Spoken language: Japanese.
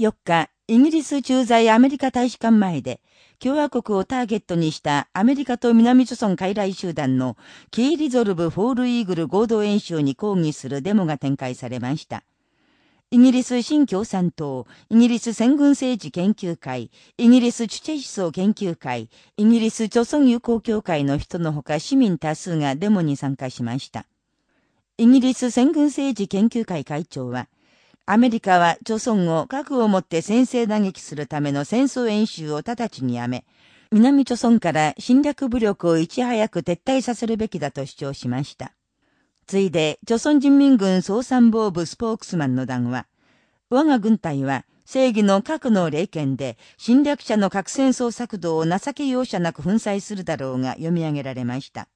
4日、イギリス駐在アメリカ大使館前で、共和国をターゲットにしたアメリカと南朝鮮傀儡集団のキーリゾルブ・フォール・イーグル合同演習に抗議するデモが展開されました。イギリス新共産党、イギリス先軍政治研究会、イギリスチュチェ思想研究会、イギリス朝鮮友好協会の人のほか市民多数がデモに参加しました。イギリス先軍政治研究会会長は、アメリカは、朝鮮を核を持って先制打撃するための戦争演習を直ちにやめ、南朝鮮から侵略武力をいち早く撤退させるべきだと主張しました。ついで、朝鮮人民軍総参謀部スポークスマンの談話、我が軍隊は正義の核の霊剣で侵略者の核戦争策動を情け容赦なく粉砕するだろうが読み上げられました。